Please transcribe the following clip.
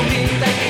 comida e